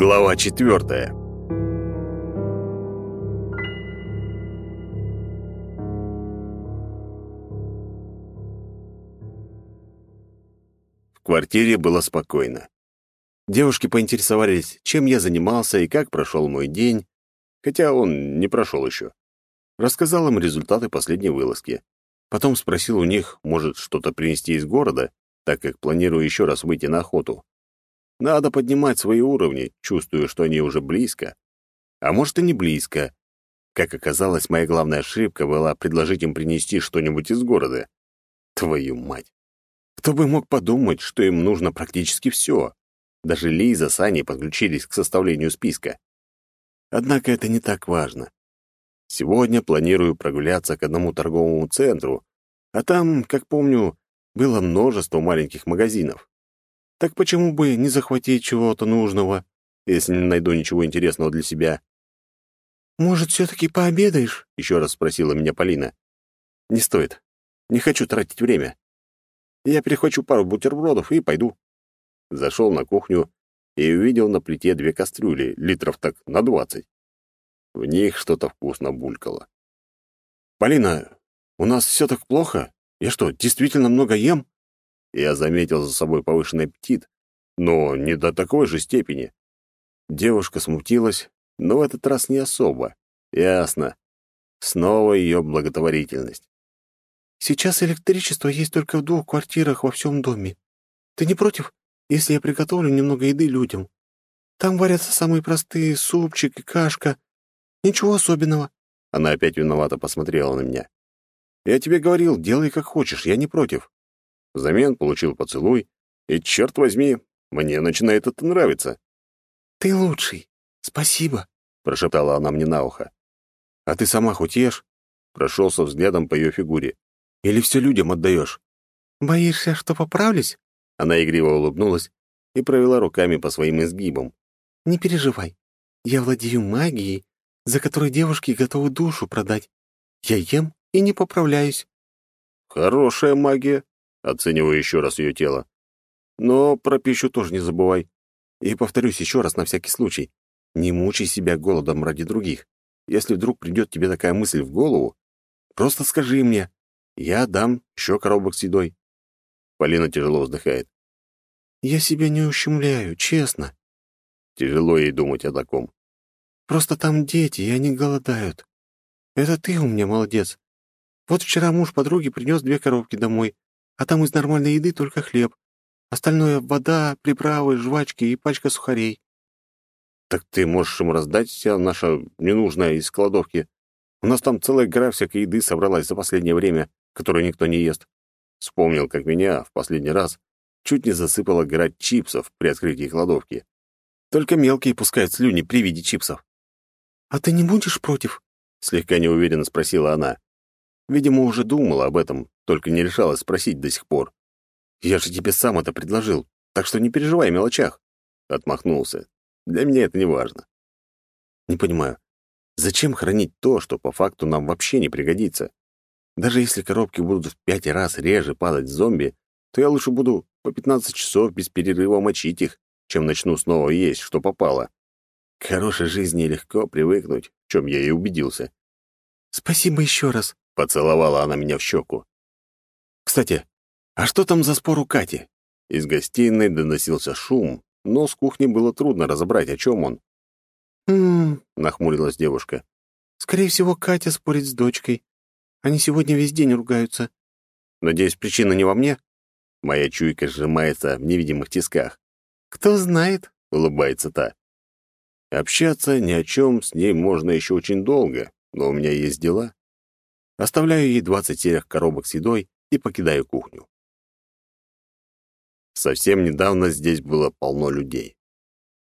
Глава четвертая. В квартире было спокойно. Девушки поинтересовались, чем я занимался и как прошел мой день, хотя он не прошел еще. Рассказал им результаты последней вылазки. Потом спросил у них, может, что-то принести из города, так как планирую еще раз выйти на охоту. Надо поднимать свои уровни, чувствую, что они уже близко. А может, и не близко. Как оказалось, моя главная ошибка была предложить им принести что-нибудь из города. Твою мать! Кто бы мог подумать, что им нужно практически все. Даже Лиза с Аней подключились к составлению списка. Однако это не так важно. Сегодня планирую прогуляться к одному торговому центру, а там, как помню, было множество маленьких магазинов. Так почему бы не захватить чего-то нужного, если не найду ничего интересного для себя? «Может, все-таки пообедаешь?» — еще раз спросила меня Полина. «Не стоит. Не хочу тратить время. Я перехвачу пару бутербродов и пойду». Зашел на кухню и увидел на плите две кастрюли, литров так на двадцать. В них что-то вкусно булькало. «Полина, у нас все так плохо? Я что, действительно много ем?» Я заметил за собой повышенный аппетит, но не до такой же степени. Девушка смутилась, но в этот раз не особо. Ясно. Снова ее благотворительность. «Сейчас электричество есть только в двух квартирах во всем доме. Ты не против, если я приготовлю немного еды людям? Там варятся самые простые супчик и кашка, Ничего особенного. Она опять виновато посмотрела на меня. Я тебе говорил, делай как хочешь, я не против. Взамен получил поцелуй, и, черт возьми, мне начинает это нравиться. Ты лучший. Спасибо, прошептала она мне на ухо. А ты сама хоть ешь? Прошелся взглядом по ее фигуре. Или все людям отдаешь? Боишься, что поправлюсь? Она игриво улыбнулась и провела руками по своим изгибам. Не переживай. Я владею магией за который девушки готовы душу продать. Я ем и не поправляюсь». «Хорошая магия», — оцениваю еще раз ее тело. «Но про пищу тоже не забывай. И повторюсь еще раз на всякий случай. Не мучай себя голодом ради других. Если вдруг придет тебе такая мысль в голову, просто скажи мне. Я дам еще коробок с едой». Полина тяжело вздыхает. «Я себя не ущемляю, честно». Тяжело ей думать о таком. Просто там дети, и они голодают. Это ты у меня молодец. Вот вчера муж подруги принес две коробки домой, а там из нормальной еды только хлеб. Остальное — вода, приправы, жвачки и пачка сухарей. Так ты можешь ему раздать все наше ненужное из кладовки. У нас там целая гора всякой еды собралась за последнее время, которую никто не ест. Вспомнил, как меня в последний раз чуть не засыпала гора чипсов при открытии кладовки. Только мелкие пускают слюни при виде чипсов. «А ты не будешь против?» — слегка неуверенно спросила она. Видимо, уже думала об этом, только не решалась спросить до сих пор. «Я же тебе сам это предложил, так что не переживай о мелочах», — отмахнулся. «Для меня это не важно». «Не понимаю, зачем хранить то, что по факту нам вообще не пригодится? Даже если коробки будут в пять раз реже падать зомби, то я лучше буду по 15 часов без перерыва мочить их, чем начну снова есть, что попало. К хорошей жизни легко привыкнуть, в чем я и убедился. «Спасибо еще раз», — поцеловала она меня в щеку. «Кстати, а что там за спор у Кати?» Из гостиной доносился шум, но с кухни было трудно разобрать, о чем он. «Хм...» — нахмурилась девушка. «Скорее всего, Катя спорит с дочкой. Они сегодня весь день ругаются. Надеюсь, причина не во мне?» Моя чуйка сжимается в невидимых тисках. «Кто знает?» — улыбается та. Общаться ни о чем с ней можно еще очень долго, но у меня есть дела. Оставляю ей двадцать серых коробок с едой и покидаю кухню. Совсем недавно здесь было полно людей.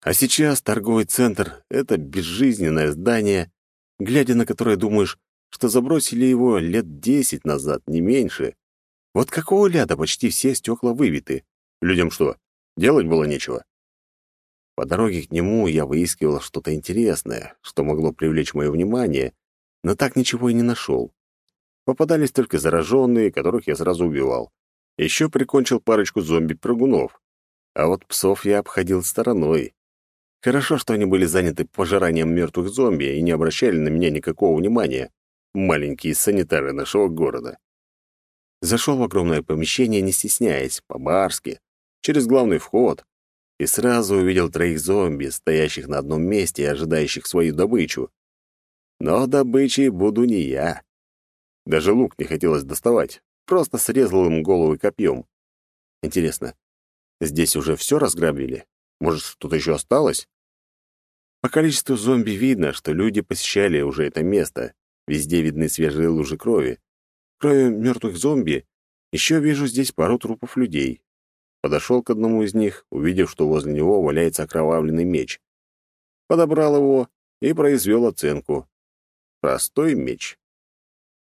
А сейчас торговый центр — это безжизненное здание, глядя на которое думаешь, что забросили его лет десять назад, не меньше. Вот какого ляда почти все стекла выбиты? Людям что, делать было нечего? По дороге к нему я выискивал что-то интересное, что могло привлечь мое внимание, но так ничего и не нашел. Попадались только зараженные, которых я сразу убивал. Еще прикончил парочку зомби-прыгунов. А вот псов я обходил стороной. Хорошо, что они были заняты пожиранием мертвых зомби и не обращали на меня никакого внимания. Маленькие санитары нашего города. Зашел в огромное помещение, не стесняясь, по-барски, через главный вход, и сразу увидел троих зомби, стоящих на одном месте и ожидающих свою добычу. Но добычей буду не я. Даже лук не хотелось доставать, просто срезал им головы копьем. Интересно, здесь уже все разграбили? Может, что-то еще осталось? По количеству зомби видно, что люди посещали уже это место. Везде видны свежие лужи крови. Кроме мертвых зомби, еще вижу здесь пару трупов людей. Подошел к одному из них, увидев, что возле него валяется окровавленный меч. Подобрал его и произвел оценку. Простой меч.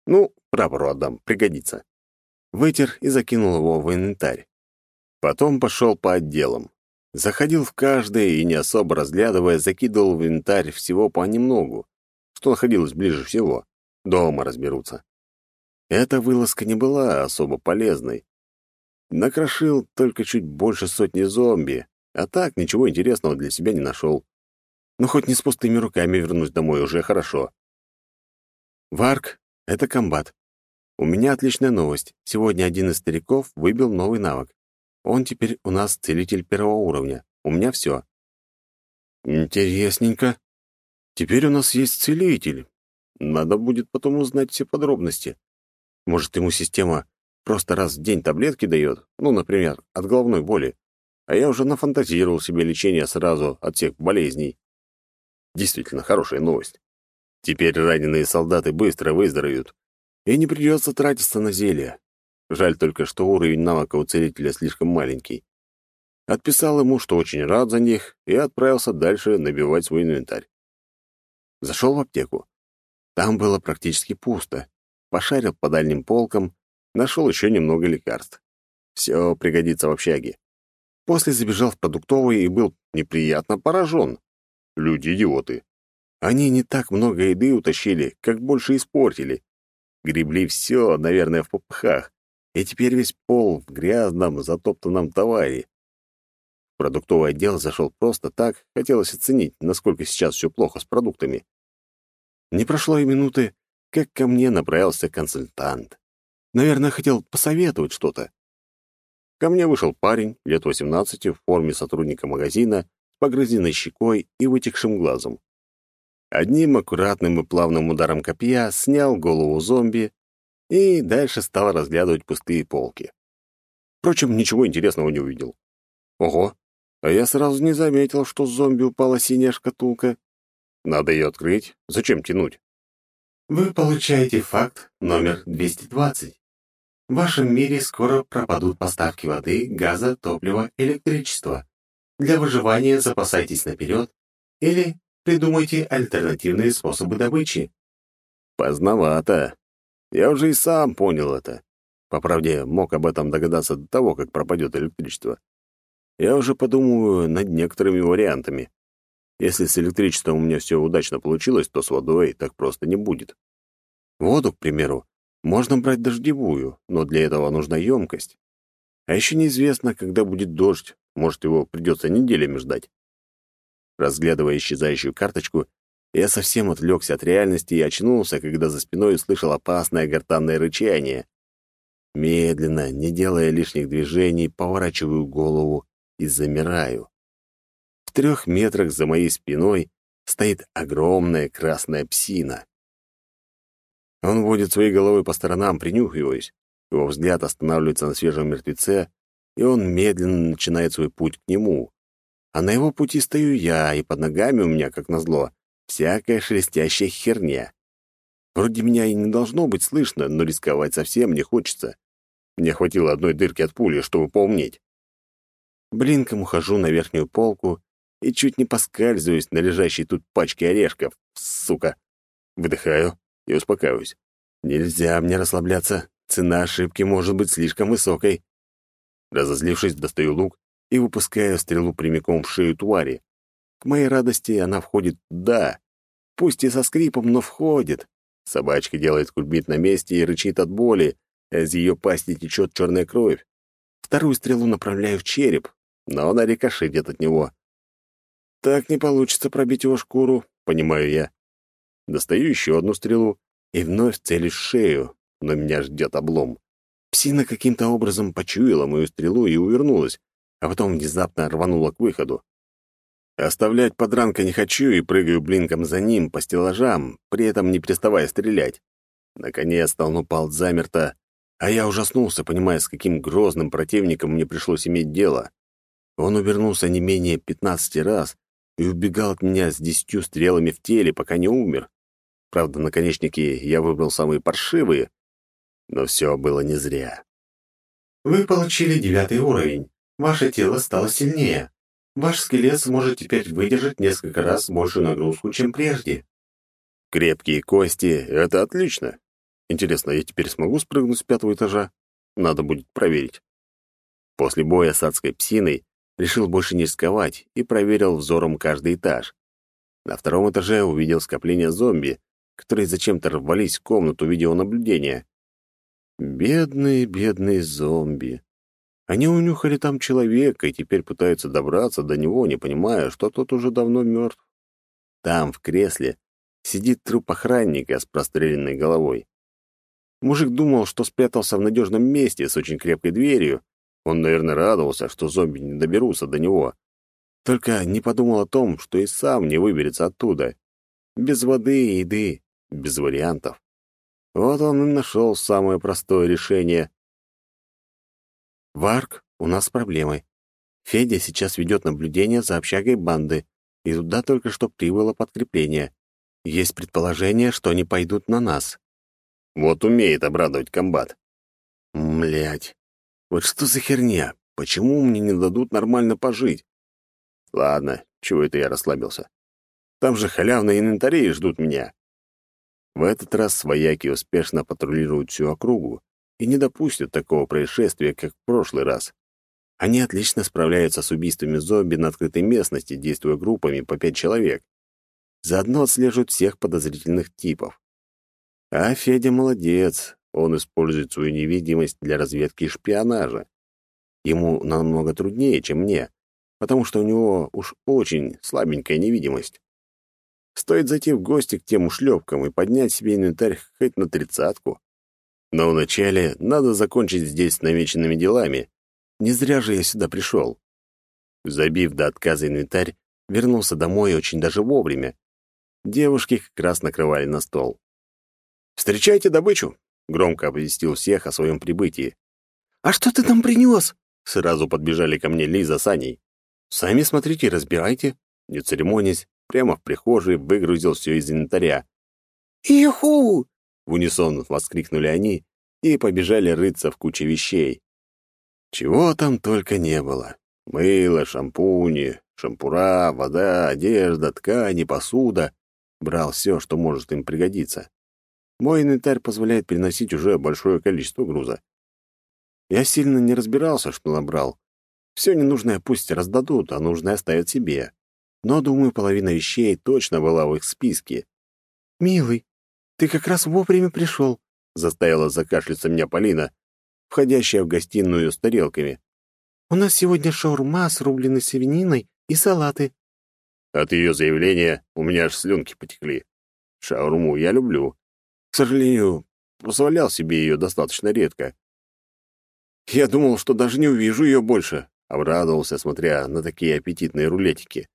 Ну, прапору отдам, пригодится. Вытер и закинул его в инвентарь. Потом пошел по отделам. Заходил в каждое и, не особо разглядывая, закидывал в инвентарь всего понемногу, что находилось ближе всего. Дома разберутся. Эта вылазка не была особо полезной. Накрошил только чуть больше сотни зомби, а так ничего интересного для себя не нашел. Но хоть не с пустыми руками вернусь домой, уже хорошо. Варк — это комбат. У меня отличная новость. Сегодня один из стариков выбил новый навык. Он теперь у нас целитель первого уровня. У меня все. Интересненько. Теперь у нас есть целитель. Надо будет потом узнать все подробности. Может, ему система просто раз в день таблетки дает, ну, например, от головной боли. А я уже нафантазировал себе лечение сразу от всех болезней. Действительно, хорошая новость. Теперь раненые солдаты быстро выздоровеют, и не придется тратиться на зелья. Жаль только, что уровень навыка у целителя слишком маленький. Отписал ему, что очень рад за них, и отправился дальше набивать свой инвентарь. Зашел в аптеку. Там было практически пусто. Пошарил по дальним полкам, нашел еще немного лекарств. Все пригодится в общаге. После забежал в продуктовый и был неприятно поражен. Люди-идиоты. Они не так много еды утащили, как больше испортили. Гребли все, наверное, в попыхах, и теперь весь пол в грязном, затоптанном товаре. Продуктовый отдел зашел просто так, хотелось оценить, насколько сейчас все плохо с продуктами. Не прошло и минуты, как ко мне направился консультант. Наверное, хотел посоветовать что-то. Ко мне вышел парень, лет 18, в форме сотрудника магазина, с погрызенной щекой и вытекшим глазом. Одним аккуратным и плавным ударом копья снял голову зомби, и дальше стал разглядывать пустые полки. Впрочем, ничего интересного не увидел. Ого, а я сразу не заметил, что с зомби упала синяя шкатулка. Надо ее открыть. Зачем тянуть? Вы получаете факт номер 220. В вашем мире скоро пропадут поставки воды, газа, топлива, электричества. Для выживания запасайтесь наперед или придумайте альтернативные способы добычи. Поздновато. Я уже и сам понял это. По правде, мог об этом догадаться до того, как пропадет электричество. Я уже подумаю над некоторыми вариантами. Если с электричеством у меня все удачно получилось, то с водой так просто не будет. Воду, к примеру, можно брать дождевую, но для этого нужна емкость. А еще неизвестно, когда будет дождь, может, его придется неделями ждать. Разглядывая исчезающую карточку, я совсем отвлекся от реальности и очнулся, когда за спиной услышал опасное гортанное рычание. Медленно, не делая лишних движений, поворачиваю голову и замираю. В трех метрах за моей спиной стоит огромная красная псина. Он водит своей головой по сторонам, принюхиваясь. Его взгляд останавливается на свежем мертвеце, и он медленно начинает свой путь к нему. А на его пути стою я, и под ногами у меня, как назло, Всякая шелестящая херня. Вроде меня и не должно быть слышно, но рисковать совсем не хочется. Мне хватило одной дырки от пули, чтобы поумнеть. Блинком ухожу на верхнюю полку и чуть не поскальзываюсь на лежащей тут пачке орешков. Сука. Выдыхаю и успокаиваюсь. Нельзя мне расслабляться. Цена ошибки может быть слишком высокой. Разозлившись, достаю лук и выпускаю стрелу прямиком в шею твари. К моей радости она входит «да». Пусть и со скрипом, но входит. Собачка делает кульбит на месте и рычит от боли, из ее пасти течет черная кровь. Вторую стрелу направляю в череп, но она рикошетит от него. Так не получится пробить его шкуру, понимаю я. Достаю еще одну стрелу и вновь целюсь шею, но меня ждет облом. Псина каким-то образом почуяла мою стрелу и увернулась, а потом внезапно рванула к выходу. Оставлять подранка не хочу и прыгаю блинком за ним по стеллажам, при этом не переставая стрелять. Наконец-то он упал замерто, а я ужаснулся, понимая, с каким грозным противником мне пришлось иметь дело. Он увернулся не менее пятнадцати раз и убегал от меня с десятью стрелами в теле, пока не умер. Правда, наконечники я выбрал самые паршивые, но все было не зря. Вы получили девятый уровень. Ваше тело стало сильнее. Ваш скелет сможет теперь выдержать несколько раз большую нагрузку, чем прежде. Крепкие кости — это отлично. Интересно, я теперь смогу спрыгнуть с пятого этажа? Надо будет проверить. После боя с адской псиной решил больше не рисковать и проверил взором каждый этаж. На втором этаже увидел скопление зомби, которые зачем-то рвались в комнату видеонаблюдения. Бедные, бедные зомби. Они унюхали там человека и теперь пытаются добраться до него, не понимая, что тот уже давно мертв. Там, в кресле, сидит труп охранника с простреленной головой. Мужик думал, что спрятался в надежном месте с очень крепкой дверью. Он, наверное, радовался, что зомби не доберутся до него. Только не подумал о том, что и сам не выберется оттуда. Без воды и еды, без вариантов. Вот он и нашел самое простое решение. «Варк, у нас проблемы. Федя сейчас ведет наблюдение за общагой банды, и туда только что прибыло подкрепление. Есть предположение, что они пойдут на нас». Вот умеет обрадовать комбат. Млять, вот что за херня? Почему мне не дадут нормально пожить? Ладно, чего это я расслабился? Там же халявные инвентари ждут меня. В этот раз свояки успешно патрулируют всю округу, и не допустят такого происшествия, как в прошлый раз. Они отлично справляются с убийствами зомби на открытой местности, действуя группами по пять человек. Заодно отслеживают всех подозрительных типов. А Федя молодец, он использует свою невидимость для разведки и шпионажа. Ему намного труднее, чем мне, потому что у него уж очень слабенькая невидимость. Стоит зайти в гости к тем ушлепкам и поднять себе инвентарь хоть на тридцатку. Но вначале надо закончить здесь с намеченными делами. Не зря же я сюда пришел. Забив до отказа инвентарь, вернулся домой очень даже вовремя. Девушки как раз накрывали на стол. «Встречайте добычу!» — громко оповестил всех о своем прибытии. «А что ты там принес?» Сразу подбежали ко мне Лиза с Аней. «Сами смотрите, разбирайте». Не церемонясь, прямо в прихожей выгрузил все из инвентаря. «Иху!» В унисон воскликнули они и побежали рыться в куче вещей. Чего там только не было. Мыло, шампуни, шампура, вода, одежда, ткани, посуда. Брал все, что может им пригодиться. Мой инвентарь позволяет переносить уже большое количество груза. Я сильно не разбирался, что набрал. Все ненужное пусть раздадут, а нужное оставят себе. Но, думаю, половина вещей точно была в их списке. «Милый, ты как раз вовремя пришел», — заставила закашляться меня Полина, входящая в гостиную с тарелками. «У нас сегодня шаурма с рубленой свининой и салаты». От ее заявления у меня аж слюнки потекли. Шаурму я люблю. К сожалению, позволял себе ее достаточно редко. Я думал, что даже не увижу ее больше, обрадовался, смотря на такие аппетитные рулетики.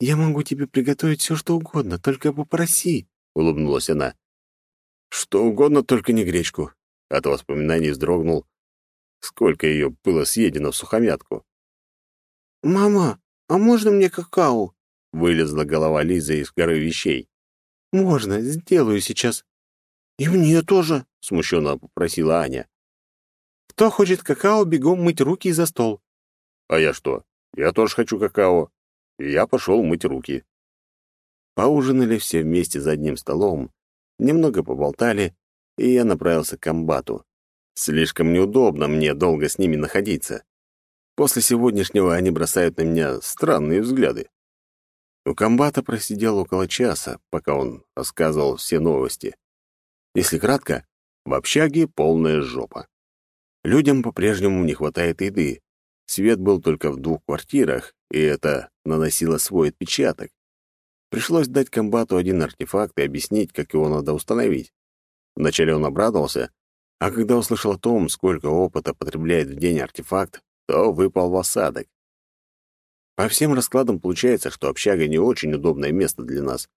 «Я могу тебе приготовить все, что угодно, только попроси», — улыбнулась она. Что угодно, только не гречку. От воспоминаний вздрогнул. Сколько ее было съедено в сухомятку. «Мама, а можно мне какао?» Вылезла голова Лизы из горы вещей. «Можно, сделаю сейчас». «И мне тоже», — смущенно попросила Аня. «Кто хочет какао, бегом мыть руки за стол». «А я что? Я тоже хочу какао». И я пошел мыть руки. Поужинали все вместе за одним столом, немного поболтали, и я направился к комбату. Слишком неудобно мне долго с ними находиться. После сегодняшнего они бросают на меня странные взгляды. У комбата просидел около часа, пока он рассказывал все новости. Если кратко, в общаге полная жопа. Людям по-прежнему не хватает еды. Свет был только в двух квартирах, и это наносило свой отпечаток. Пришлось дать комбату один артефакт и объяснить, как его надо установить. Вначале он обрадовался, а когда услышал о том, сколько опыта потребляет в день артефакт, то выпал в осадок. По всем раскладам получается, что общага не очень удобное место для нас.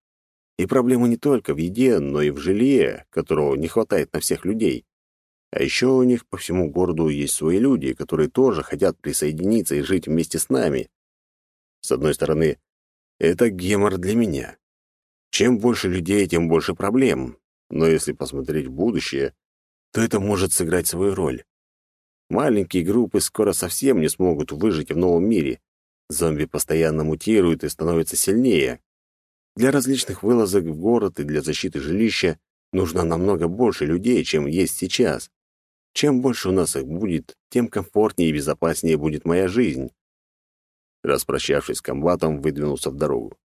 И проблема не только в еде, но и в жилье, которого не хватает на всех людей. А еще у них по всему городу есть свои люди, которые тоже хотят присоединиться и жить вместе с нами. С одной стороны, это гемор для меня. Чем больше людей, тем больше проблем. Но если посмотреть в будущее, то это может сыграть свою роль. Маленькие группы скоро совсем не смогут выжить в новом мире. Зомби постоянно мутируют и становятся сильнее. Для различных вылазок в город и для защиты жилища нужно намного больше людей, чем есть сейчас. Чем больше у нас их будет, тем комфортнее и безопаснее будет моя жизнь. Распрощавшись с комбатом, выдвинулся в дорогу.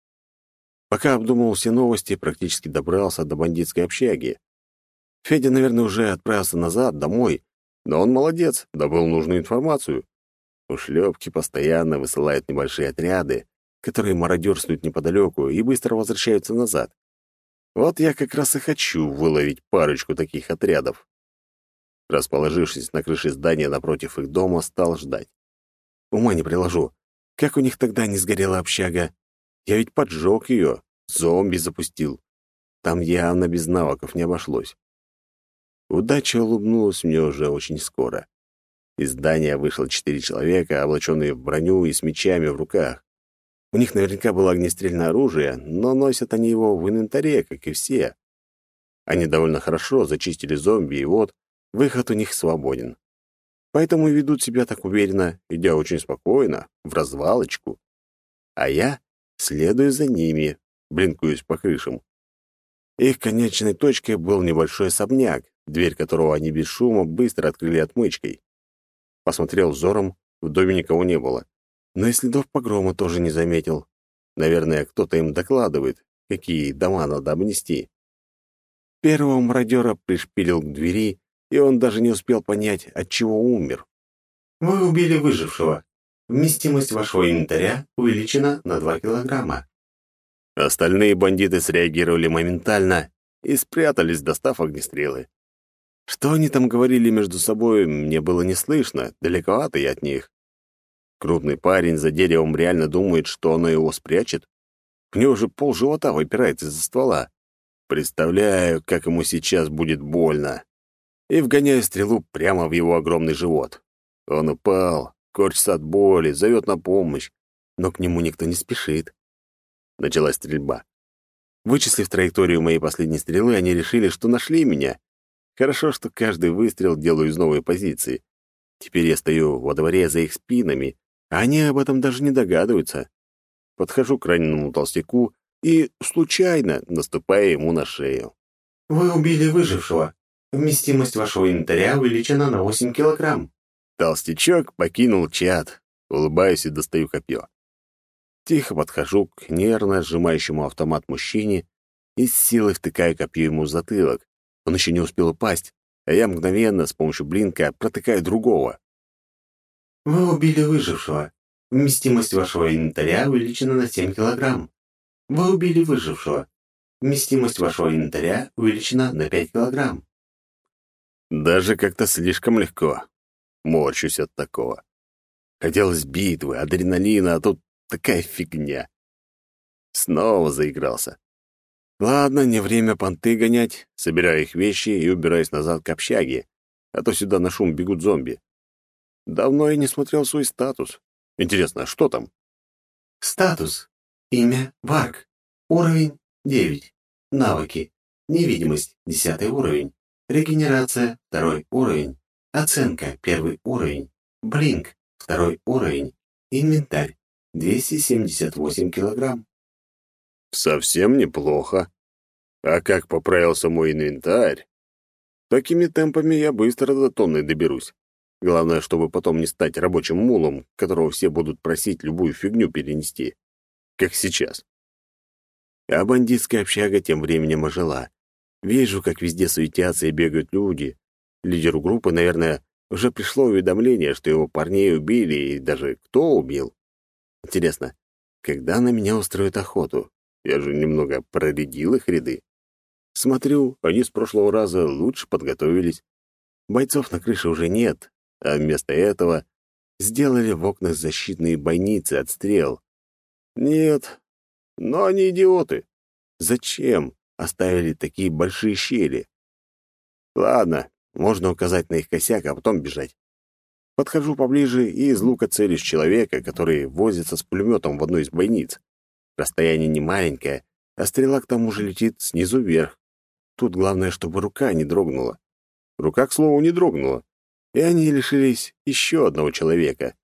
Пока обдумывал все новости, практически добрался до бандитской общаги. Федя, наверное, уже отправился назад, домой, но он молодец, добыл нужную информацию. Ушлепки постоянно высылают небольшие отряды, которые мародерствуют неподалеку и быстро возвращаются назад. Вот я как раз и хочу выловить парочку таких отрядов. Расположившись на крыше здания напротив их дома, стал ждать. Ума не приложу. Как у них тогда не сгорела общага? Я ведь поджег ее, зомби запустил. Там явно без навыков не обошлось. Удача улыбнулась мне уже очень скоро. Из здания вышло четыре человека, облаченные в броню и с мечами в руках. У них наверняка было огнестрельное оружие, но носят они его в инвентаре, как и все. Они довольно хорошо зачистили зомби, и вот выход у них свободен. Поэтому ведут себя так уверенно, идя очень спокойно, в развалочку. А я следую за ними, блинкуюсь по крышам. Их конечной точкой был небольшой особняк, дверь которого они без шума быстро открыли отмычкой. Посмотрел взором, в доме никого не было но и следов погрома тоже не заметил. Наверное, кто-то им докладывает, какие дома надо обнести. Первого мародера пришпилил к двери, и он даже не успел понять, от чего умер. Вы убили выжившего. Вместимость вашего инвентаря увеличена на 2 килограмма. Остальные бандиты среагировали моментально и спрятались, достав огнестрелы. Что они там говорили между собой, мне было не слышно, далековато я от них. Крупный парень за деревом реально думает, что оно его спрячет? У него же пол живота выпирает из-за ствола. Представляю, как ему сейчас будет больно. И вгоняю стрелу прямо в его огромный живот. Он упал, корчится от боли, зовет на помощь, но к нему никто не спешит. Началась стрельба. Вычислив траекторию моей последней стрелы, они решили, что нашли меня. Хорошо, что каждый выстрел делаю из новой позиции. Теперь я стою во дворе за их спинами, они об этом даже не догадываются. Подхожу к раненому толстяку и, случайно, наступая ему на шею. «Вы убили выжившего. Вместимость вашего инвентаря увеличена на 8 килограмм». Толстячок покинул чат. Улыбаюсь и достаю копье. Тихо подхожу к нервно сжимающему автомат мужчине и с силой втыкаю копье ему в затылок. Он еще не успел упасть, а я мгновенно с помощью блинка протыкаю другого. Вы убили выжившего. Вместимость вашего инвентаря увеличена на 7 килограмм. Вы убили выжившего. Вместимость вашего инвентаря увеличена на 5 килограмм. Даже как-то слишком легко. Морщусь от такого. Хотелось битвы, адреналина, а тут такая фигня. Снова заигрался. Ладно, не время понты гонять. Собираю их вещи и убираюсь назад к общаге, а то сюда на шум бегут зомби. Давно я не смотрел свой статус. Интересно, что там? Статус. Имя — Варк. Уровень — 9. Навыки. Невидимость — 10 уровень. Регенерация — 2 уровень. Оценка — 1 уровень. Блинк — 2 уровень. Инвентарь — 278 килограмм. Совсем неплохо. А как поправился мой инвентарь? Такими темпами я быстро до тонны доберусь. Главное, чтобы потом не стать рабочим мулом, которого все будут просить любую фигню перенести. Как сейчас. А бандитская общага тем временем ожила. Вижу, как везде суетятся и бегают люди. Лидеру группы, наверное, уже пришло уведомление, что его парней убили и даже кто убил. Интересно, когда на меня устроят охоту? Я же немного проредил их ряды. Смотрю, они с прошлого раза лучше подготовились. Бойцов на крыше уже нет, а вместо этого сделали в окнах защитные бойницы от стрел. Нет, но они идиоты. Зачем оставили такие большие щели? Ладно, можно указать на их косяк, а потом бежать. Подхожу поближе и из лука целюсь человека, который возится с пулеметом в одной из бойниц. Расстояние не маленькое, а стрела к тому же летит снизу вверх. Тут главное, чтобы рука не дрогнула. Рука, к слову, не дрогнула. И они лишились еще одного человека.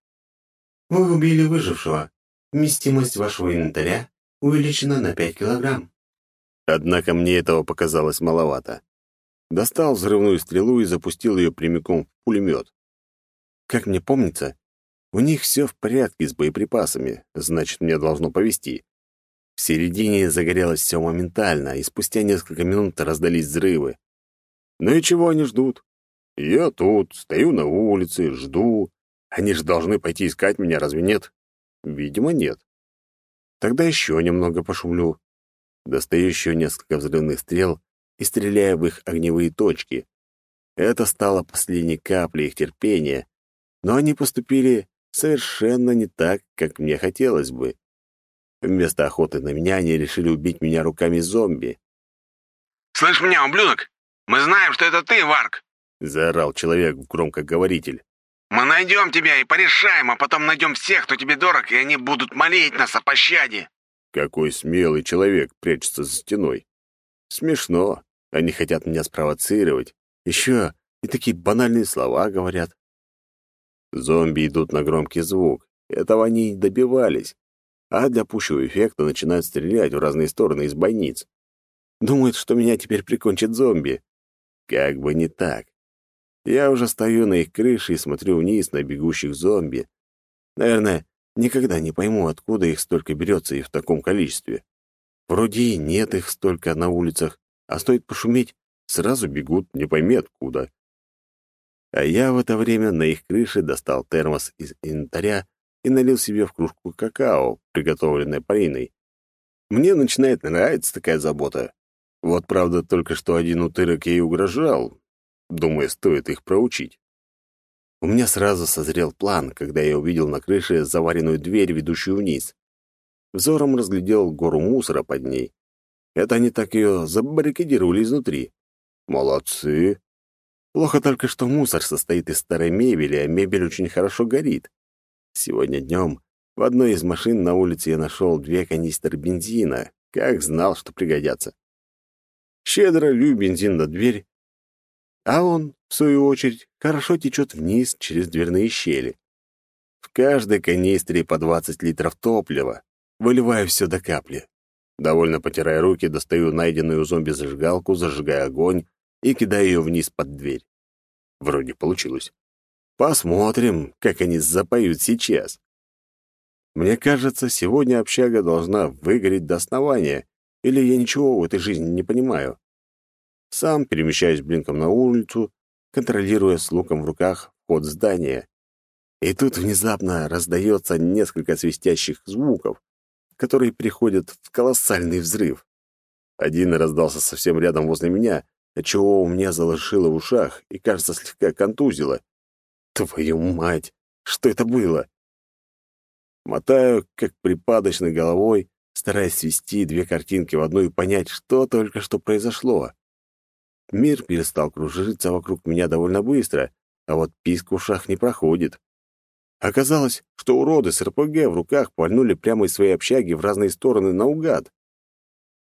Вы убили выжившего. Вместимость вашего инвентаря увеличена на 5 килограмм. Однако мне этого показалось маловато. Достал взрывную стрелу и запустил ее прямиком в пулемет. Как мне помнится, у них все в порядке с боеприпасами, значит, мне должно повезти. В середине загорелось все моментально, и спустя несколько минут раздались взрывы. Ну и чего они ждут? Я тут, стою на улице, жду. Они же должны пойти искать меня, разве нет? Видимо, нет. Тогда еще немного пошумлю. Достаю еще несколько взрывных стрел и стреляю в их огневые точки. Это стало последней каплей их терпения, но они поступили совершенно не так, как мне хотелось бы. Вместо охоты на меня они решили убить меня руками зомби. «Слышь меня, ублюдок! Мы знаем, что это ты, Варк!» — заорал человек в громкоговоритель. «Мы найдем тебя и порешаем, а потом найдем всех, кто тебе дорог, и они будут молить нас о пощаде!» Какой смелый человек прячется за стеной. Смешно. Они хотят меня спровоцировать. Еще и такие банальные слова говорят. Зомби идут на громкий звук. Этого они и добивались а для пущего эффекта начинают стрелять в разные стороны из бойниц. Думают, что меня теперь прикончит зомби. Как бы не так. Я уже стою на их крыше и смотрю вниз на бегущих зомби. Наверное, никогда не пойму, откуда их столько берется и в таком количестве. Вроде и нет их столько на улицах, а стоит пошуметь, сразу бегут не пойми откуда. А я в это время на их крыше достал термос из инвентаря и налил себе в кружку какао, приготовленное Полиной. Мне начинает нравиться такая забота. Вот, правда, только что один утырок ей угрожал. Думаю, стоит их проучить. У меня сразу созрел план, когда я увидел на крыше заваренную дверь, ведущую вниз. Взором разглядел гору мусора под ней. Это они так ее забаррикадировали изнутри. Молодцы. Плохо только, что мусор состоит из старой мебели, а мебель очень хорошо горит. Сегодня днем в одной из машин на улице я нашел две канистры бензина, как знал, что пригодятся. Щедро лью бензин на дверь, а он, в свою очередь, хорошо течет вниз через дверные щели. В каждой канистре по 20 литров топлива. Выливаю все до капли. Довольно потирая руки, достаю найденную у зомби зажигалку, зажигаю огонь и кидаю ее вниз под дверь. Вроде получилось. Посмотрим, как они запоют сейчас. Мне кажется, сегодня общага должна выгореть до основания, или я ничего в этой жизни не понимаю. Сам перемещаюсь блинком на улицу, контролируя с луком в руках вход здания. И тут внезапно раздается несколько свистящих звуков, которые приходят в колоссальный взрыв. Один раздался совсем рядом возле меня, отчего у меня залошило в ушах и, кажется, слегка контузило. Твою мать! Что это было? Мотаю, как припадочной головой, стараясь свести две картинки в одну и понять, что только что произошло. Мир перестал кружиться вокруг меня довольно быстро, а вот писк в ушах не проходит. Оказалось, что уроды с РПГ в руках пальнули прямо из своей общаги в разные стороны наугад.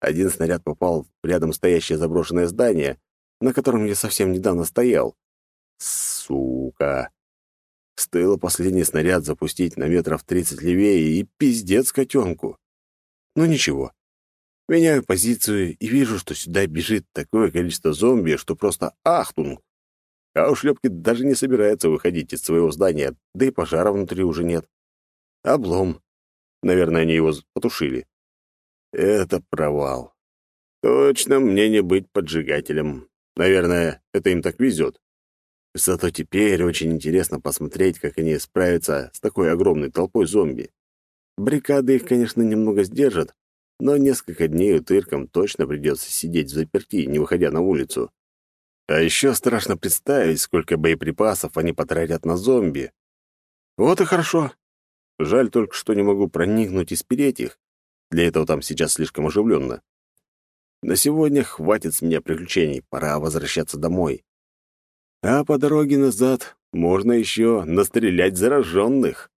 Один снаряд попал в рядом стоящее заброшенное здание, на котором я совсем недавно стоял. Сука! Стоило последний снаряд запустить на метров тридцать левее, и пиздец котенку. Ну ничего. Меняю позицию и вижу, что сюда бежит такое количество зомби, что просто ахтунг. А ушлепки даже не собираются выходить из своего здания, да и пожара внутри уже нет. Облом. Наверное, они его потушили. Это провал. Точно мне не быть поджигателем. Наверное, это им так везет. Зато теперь очень интересно посмотреть, как они справятся с такой огромной толпой зомби. Бригады их, конечно, немного сдержат, но несколько дней утыркам точно придется сидеть в заперти, не выходя на улицу. А еще страшно представить, сколько боеприпасов они потратят на зомби. Вот и хорошо. Жаль только, что не могу проникнуть и спереть их. Для этого там сейчас слишком оживленно. На сегодня хватит с меня приключений, пора возвращаться домой. А по дороге назад можно еще настрелять зараженных.